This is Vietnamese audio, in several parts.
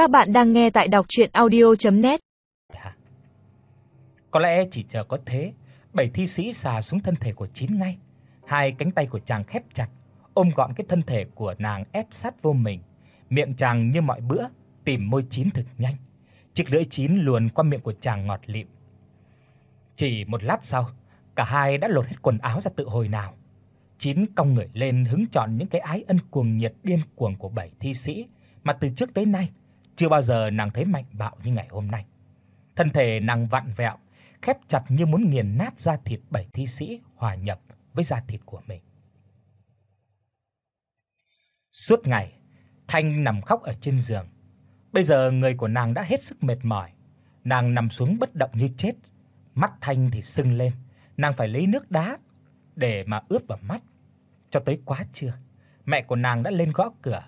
Các bạn đang nghe tại đọc audio net dạ. Có lẽ chỉ chờ có thế, bảy thi sĩ xà xuống thân thể của Chín ngay. Hai cánh tay của chàng khép chặt, ôm gọn cái thân thể của nàng ép sát vô mình. Miệng chàng như mọi bữa tìm môi Chín thực nhanh. Chiếc lưỡi Chín luồn qua miệng của chàng ngọt lịm. Chỉ một lát sau, cả hai đã lột hết quần áo ra tự hồi nào. Chín cong người lên hứng chọn những cái ái ân cuồng nhiệt điên cuồng của bảy thi sĩ mà từ trước tới nay chưa bao giờ nàng thấy mạnh bạo như ngày hôm nay. Thân thể nàng vặn vẹo, khép chặt như muốn nghiền nát da thịt bảy thi sĩ hòa nhập với da thịt của mình. Suốt ngày, Thanh nằm khóc ở trên giường. Bây giờ người của nàng đã hết sức mệt mỏi, nàng nằm xuống bất động như chết, mắt Thanh thì sưng lên, nàng phải lấy nước đá để mà ướp vào mắt. Cho tới quá trưa, mẹ của nàng đã lên gõ cửa,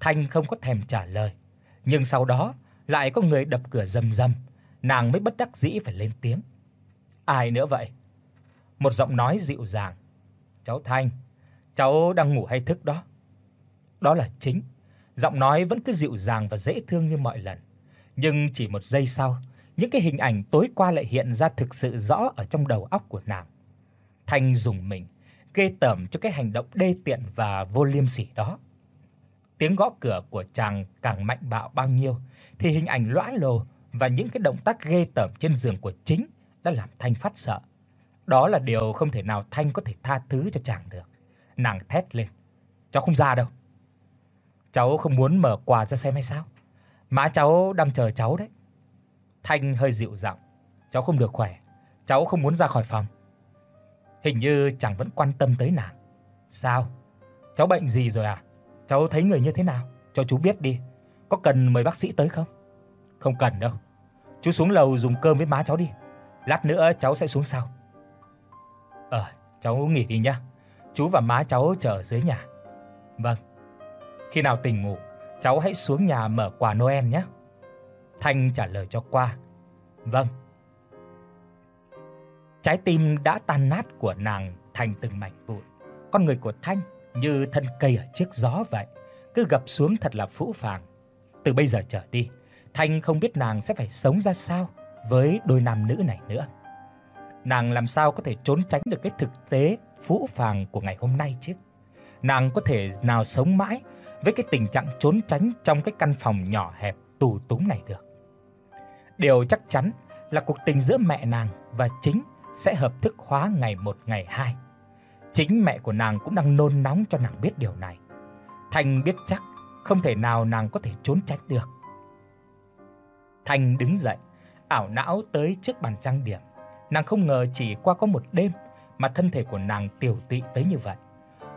Thanh không có thèm trả lời, nhưng sau đó lại có người đập cửa rầm rầm, nàng mới bất đắc dĩ phải lên tiếng. Ai nữa vậy? Một giọng nói dịu dàng. "Cháu Thanh, cháu đang ngủ hay thức đó?" Đó là chính. Giọng nói vẫn cứ dịu dàng và dễ thương như mọi lần, nhưng chỉ một giây sau, những cái hình ảnh tối qua lại hiện ra thực sự rõ ở trong đầu óc của nàng. Thanh dùng mình, ghê tởm cho cái hành động đê tiện và vô liêm sỉ đó. Tiếng gõ cửa của chàng càng mạnh bạo bao nhiêu thì hình ảnh lõa lồ và những cái động tác ghê tởm trên giường của chính đã làm Thanh phát sợ. Đó là điều không thể nào Thanh có thể tha thứ cho chàng được. Nàng thét lên: "Cháu không ra đâu. Cháu không muốn mở quà ra xem hay sao? Má cháu đang chờ cháu đấy." Thanh hơi dịu giọng: "Cháu không được khỏe, cháu không muốn ra khỏi phòng." Hình như chàng vẫn quan tâm tới nàng. "Sao? Cháu bệnh gì rồi à? Cháu thấy người như thế nào? Cho chú biết đi. Có cần mời bác sĩ tới không?" "Không cần đâu. Chú xuống lầu dùng cơm với má cháu đi. Lát nữa cháu sẽ xuống sau." "Ờ, cháu nghỉ đi nhá. Chú và má cháu chờ dưới nhà." "Vâng. Khi nào tỉnh ngủ, cháu hãy xuống nhà mở quà Noel nhé." Thanh trả lời cho qua. "Vâng." Trái tim đã tan nát của nàng thành từng mảnh vụn. Con người của Thanh như thân cây ở trước gió vậy, cứ gập xuống thật là phũ phàng. Từ bây giờ trở đi, Thanh không biết nàng sẽ phải sống ra sao với đôi nam nữ này nữa. Nàng làm sao có thể trốn tránh được cái thực tế phũ phàng của ngày hôm nay chứ? Nàng có thể nào sống mãi với cái tình trạng trốn tránh trong cái căn phòng nhỏ hẹp tù túng này được? Điều chắc chắn là cuộc tình giữa mẹ nàng và chính sẽ hợp thức hóa ngày một ngày hai. Chính mẹ của nàng cũng đang nôn nóng cho nàng biết điều này. Thanh biết chắc không thể nào nàng có thể trốn tránh được. Thanh đứng dậy, ảo não tới trước bàn trang điểm. Nàng không ngờ chỉ qua có một đêm mà thân thể của nàng tiểu tụy tới như vậy.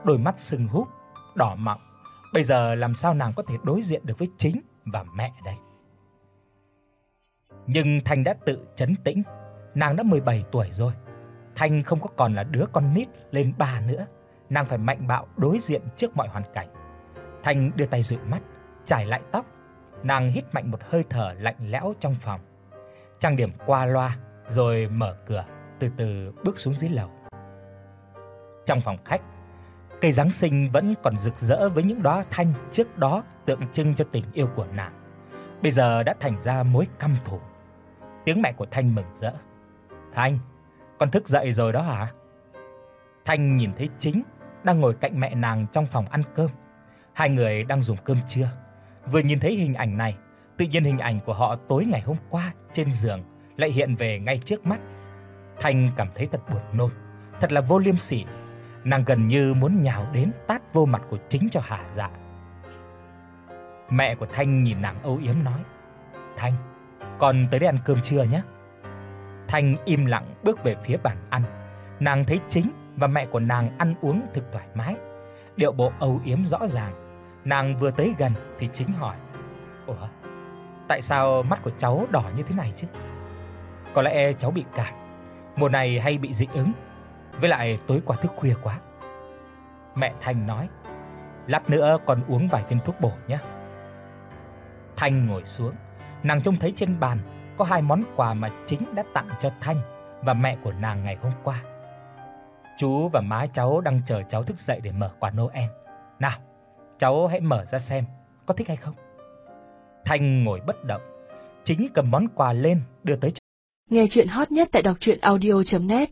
Đôi mắt sưng húp, đỏ mọng. Bây giờ làm sao nàng có thể đối diện được với chính và mẹ đây? Nhưng Thanh đã tự trấn tĩnh, nàng đã 17 tuổi rồi. Thanh không có còn là đứa con nít lên ba nữa, nàng phải mạnh bạo đối diện trước mọi hoàn cảnh. Thanh đưa tay dụi mắt, chải lại tóc, nàng hít mạnh một hơi thở lạnh lẽo trong phòng. Trang điểm qua loa rồi mở cửa, từ từ bước xuống dưới lầu. Trong phòng khách, cây giáng sinh vẫn còn rực rỡ với những đóa thanh trước đó tượng trưng cho tình yêu của nàng. Bây giờ đã thành ra mối căm thù. Tiếng mẹ của Thanh mừng rỡ. "Thanh, con thức dậy rồi đó hả?" Thanh nhìn thấy Chính đang ngồi cạnh mẹ nàng trong phòng ăn cơm. Hai người đang dùng cơm trưa. Vừa nhìn thấy hình ảnh này, tự nhiên hình ảnh của họ tối ngày hôm qua trên giường lại hiện về ngay trước mắt. Thanh cảm thấy thật buồn nôn, thật là vô liêm sỉ. Nàng gần như muốn nhào đến tát vô mặt của chính cho hả dạ. Mẹ của Thanh nhìn nàng âu yếm nói: "Thanh, con tới đây ăn cơm trưa nhé." Thanh im lặng bước về phía bàn ăn. Nàng thấy chính và mẹ của nàng ăn uống thực thoải mái, điệu bộ âu yếm rõ ràng. Nàng vừa tới gần thì chính hỏi: "Ủa, tại sao mắt của cháu đỏ như thế này chứ?" Có lẽ cháu bị cảm. Mùa này hay bị dị ứng, với lại tối qua thức khuya quá. Mẹ Thanh nói: "Lát nữa con uống vài viên thuốc bổ nhé." Thanh ngồi xuống, nàng trông thấy trên bàn có hai món quà mà chính đã tặng cho Thanh và mẹ của nàng ngày hôm qua. Chú và má cháu đang chờ cháu thức dậy để mở quà Noel. Nào, cháu hãy mở ra xem, có thích hay không? Thanh ngồi bất động, chính cầm món quà lên đưa tới. Nghe truyện hot nhất tại doctruyenaudio.net